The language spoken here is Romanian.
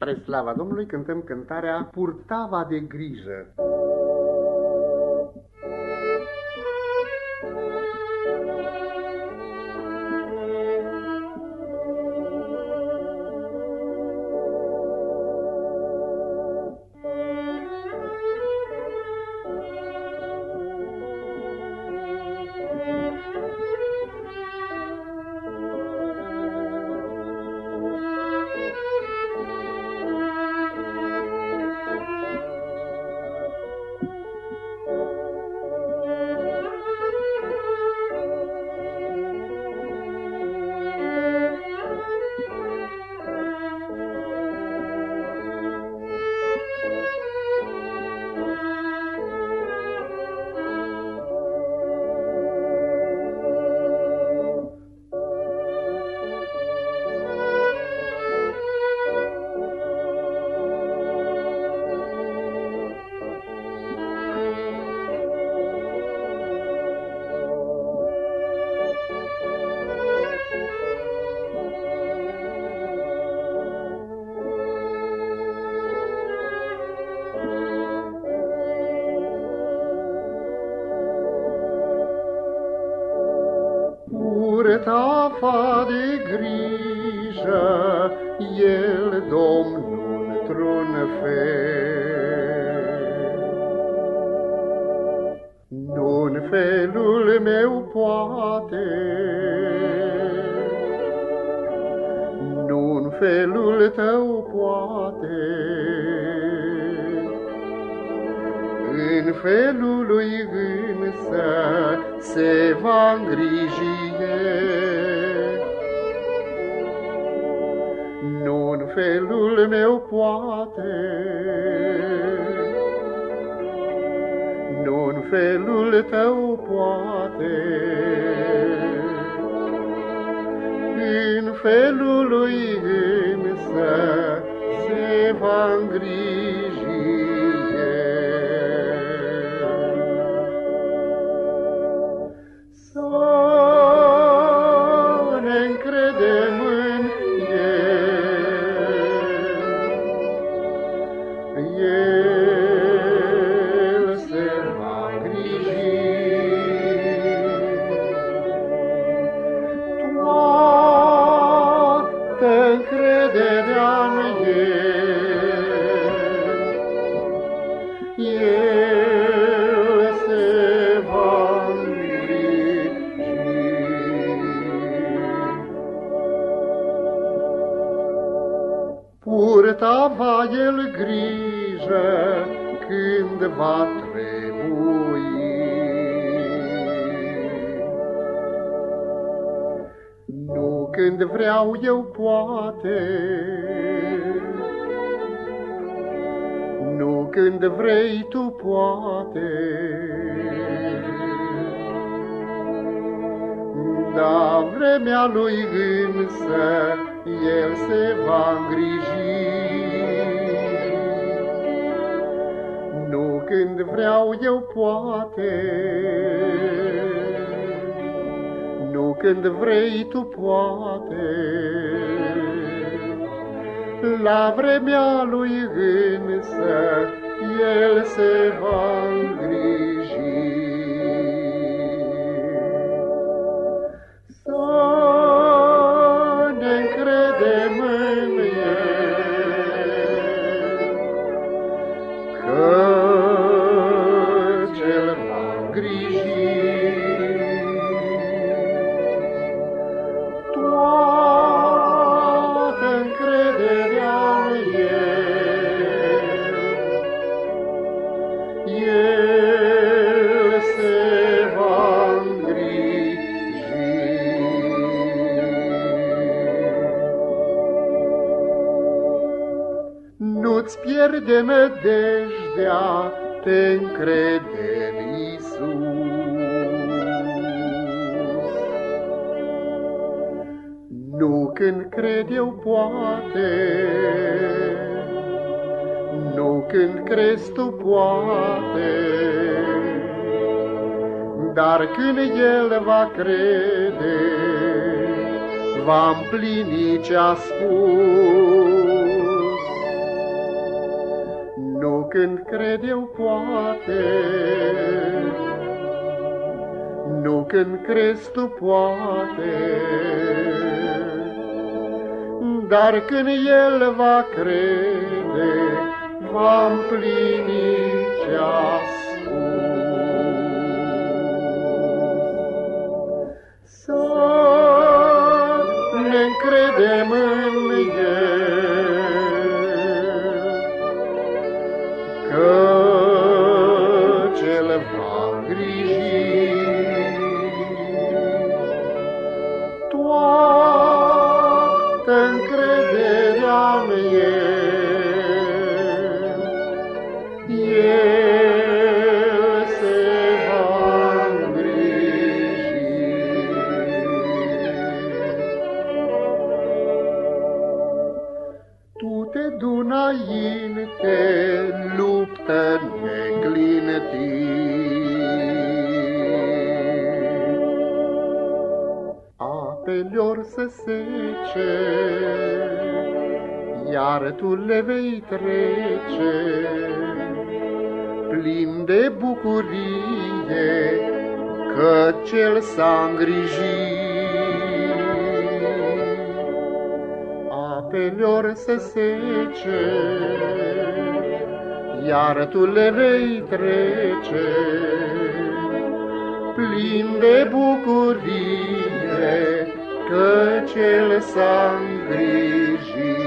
Spre slava Domnului cântăm cântarea Purtava de grijă. Purtafa de grijă, El, Domnul, într-un fel. Nu-n felul meu poate, Nu-n felul tău poate, În felul lui însă se va îngriji în felul meu poate, nu în felul tău poate, în felul lui însă se va îngriji. El grijă când va trebui. Nu când vreau eu poate, Nu când vrei tu poate, Da vremea lui însă el se va îngriji. Când vreau eu poate, Nu când vrei tu poate, La vremea lui însă el se va îngriji. Nu-ți pierde nădejdea, te încrede în Iisus. Nu când cred eu poate, nu când crezi tu poate, dar când El va crede, va împlini ce-a spus. Când cred eu poate, nu când crezi tu poate, dar când El va crede, va împlini ce-a luptă neclinătit. Apelior să sece, iar tu le vei trece, plin de bucurie, că cel s-a îngrijit. Apelior să sece, iar tu le vei trece, plin de bucurie, că cel s-a îngrijit.